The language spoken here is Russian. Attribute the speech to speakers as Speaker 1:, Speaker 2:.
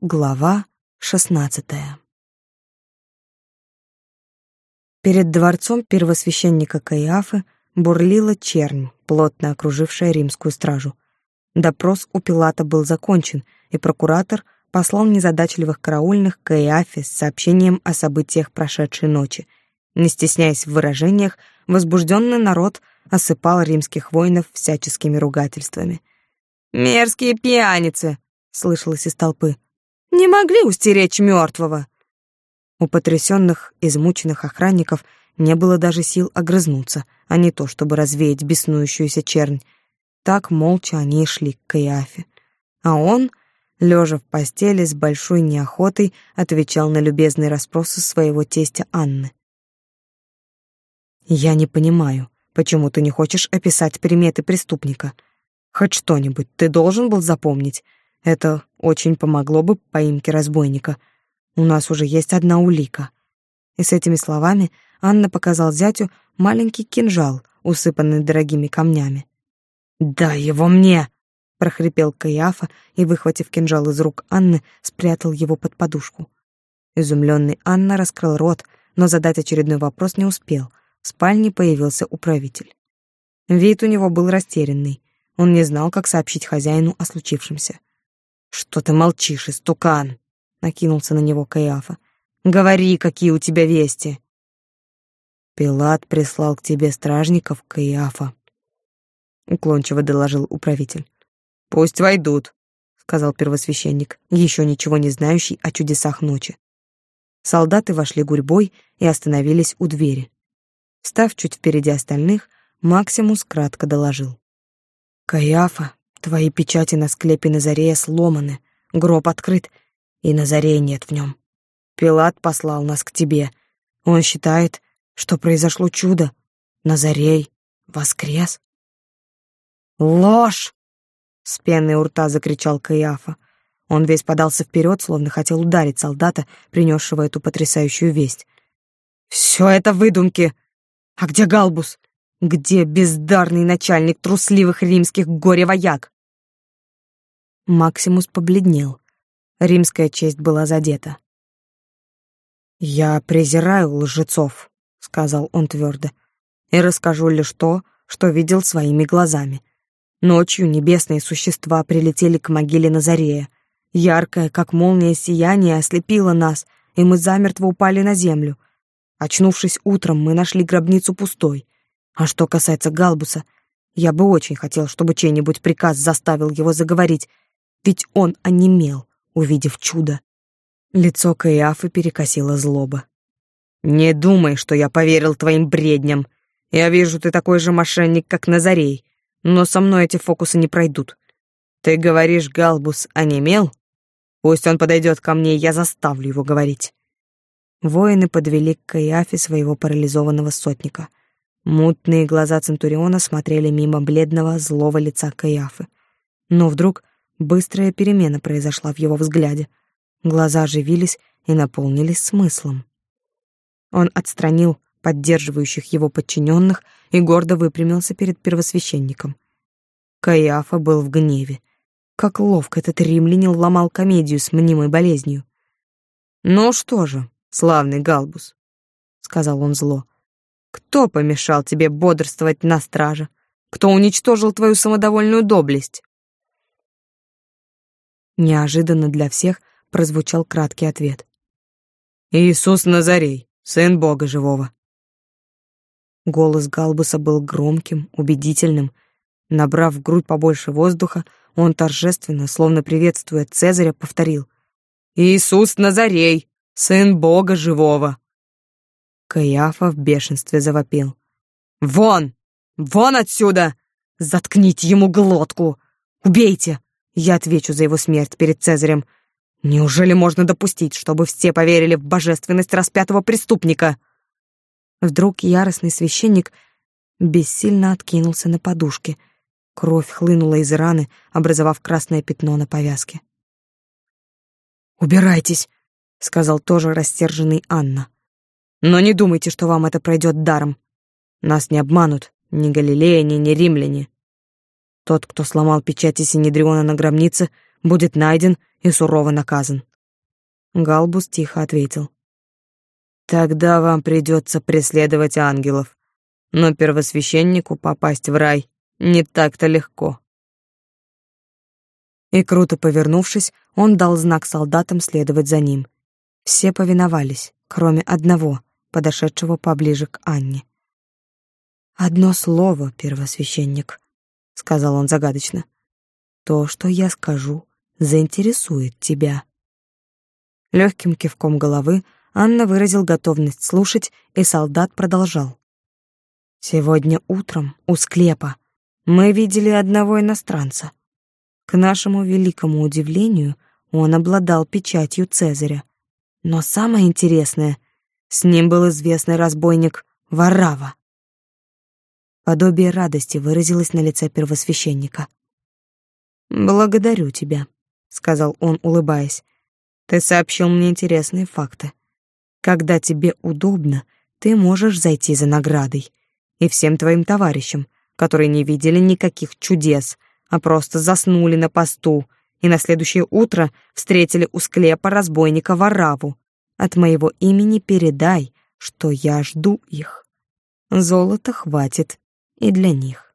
Speaker 1: Глава шестнадцатая Перед дворцом первосвященника Каиафы бурлила чернь, плотно окружившая римскую стражу. Допрос у Пилата был закончен, и прокуратор послал незадачливых караульных к Каиафе с сообщением о событиях прошедшей ночи. Не стесняясь в выражениях, возбужденный народ осыпал римских воинов всяческими ругательствами. «Мерзкие пьяницы!» — слышалось из толпы не могли устеречь мертвого. У потрясенных, измученных охранников не было даже сил огрызнуться, а не то, чтобы развеять беснующуюся чернь. Так молча они шли к Каиафе. А он, лежа в постели с большой неохотой, отвечал на любезные расспросы своего тестя Анны. «Я не понимаю, почему ты не хочешь описать приметы преступника? Хоть что-нибудь ты должен был запомнить. Это очень помогло бы поимке разбойника. У нас уже есть одна улика. И с этими словами Анна показал зятю маленький кинжал, усыпанный дорогими камнями. «Дай его мне!» — прохрипел Каиафа и, выхватив кинжал из рук Анны, спрятал его под подушку. Изумленный Анна раскрыл рот, но задать очередной вопрос не успел. В спальне появился управитель. Вид у него был растерянный. Он не знал, как сообщить хозяину о случившемся. «Что ты молчишь, истукан?» — накинулся на него Каиафа. «Говори, какие у тебя вести!» «Пилат прислал к тебе стражников, Каиафа», — уклончиво доложил управитель. «Пусть войдут», — сказал первосвященник, еще ничего не знающий о чудесах ночи. Солдаты вошли гурьбой и остановились у двери. Став чуть впереди остальных, Максимус кратко доложил. «Каиафа, Твои печати на склепе Назарея сломаны, гроб открыт, и Назарея нет в нем. Пилат послал нас к тебе. Он считает, что произошло чудо. Назарей воскрес. Ложь! С пеной у рта закричал Каиафа. Он весь подался вперед, словно хотел ударить солдата, принесшего эту потрясающую весть. «Все это выдумки! А где Галбус? Где бездарный начальник трусливых римских горе-вояк? Максимус побледнел. Римская честь была задета. «Я презираю лжецов», — сказал он твердо, «и расскажу лишь то, что видел своими глазами. Ночью небесные существа прилетели к могиле Назарея. Яркое, как молния, сияние ослепило нас, и мы замертво упали на землю. Очнувшись утром, мы нашли гробницу пустой. А что касается Галбуса, я бы очень хотел, чтобы чей-нибудь приказ заставил его заговорить, ведь он онемел, увидев чудо. Лицо Каиафы перекосило злоба. «Не думай, что я поверил твоим бредням. Я вижу, ты такой же мошенник, как Назарей, но со мной эти фокусы не пройдут. Ты говоришь, Галбус онемел? Пусть он подойдет ко мне, я заставлю его говорить». Воины подвели к Каиафе своего парализованного сотника — Мутные глаза Центуриона смотрели мимо бледного, злого лица Каиафы. Но вдруг быстрая перемена произошла в его взгляде. Глаза оживились и наполнились смыслом. Он отстранил поддерживающих его подчиненных и гордо выпрямился перед первосвященником. Каиафа был в гневе. Как ловко этот римлянин ломал комедию с мнимой болезнью. «Ну что же, славный Галбус», — сказал он зло, — кто помешал тебе бодрствовать на страже? Кто уничтожил твою самодовольную доблесть? Неожиданно для всех прозвучал краткий ответ. Иисус Назарей, сын Бога живого. Голос Галбуса был громким, убедительным. Набрав в грудь побольше воздуха, он торжественно, словно приветствуя Цезаря, повторил: "Иисус Назарей, сын Бога живого". Каиафа в бешенстве завопил. «Вон! Вон отсюда! Заткните ему глотку! Убейте! Я отвечу за его смерть перед Цезарем. Неужели можно допустить, чтобы все поверили в божественность распятого преступника?» Вдруг яростный священник бессильно откинулся на подушке. Кровь хлынула из раны, образовав красное пятно на повязке. «Убирайтесь», — сказал тоже растерженный Анна. Но не думайте, что вам это пройдет даром. Нас не обманут ни галилеяне, ни римляне. Тот, кто сломал печати Синедриона на гробнице, будет найден и сурово наказан. Галбус тихо ответил. Тогда вам придется преследовать ангелов. Но первосвященнику попасть в рай не так-то легко. И круто повернувшись, он дал знак солдатам следовать за ним. Все повиновались, кроме одного, подошедшего поближе к Анне. «Одно слово, первосвященник», — сказал он загадочно. «То, что я скажу, заинтересует тебя». Легким кивком головы Анна выразил готовность слушать, и солдат продолжал. «Сегодня утром у склепа мы видели одного иностранца. К нашему великому удивлению, он обладал печатью Цезаря. Но самое интересное, с ним был известный разбойник Варава. Подобие радости выразилось на лице первосвященника. «Благодарю тебя», — сказал он, улыбаясь. «Ты сообщил мне интересные факты. Когда тебе удобно, ты можешь зайти за наградой. И всем твоим товарищам, которые не видели никаких чудес, а просто заснули на посту и на следующее утро встретили у склепа разбойника Вараву. От моего имени передай, что я жду их. Золота хватит и для них.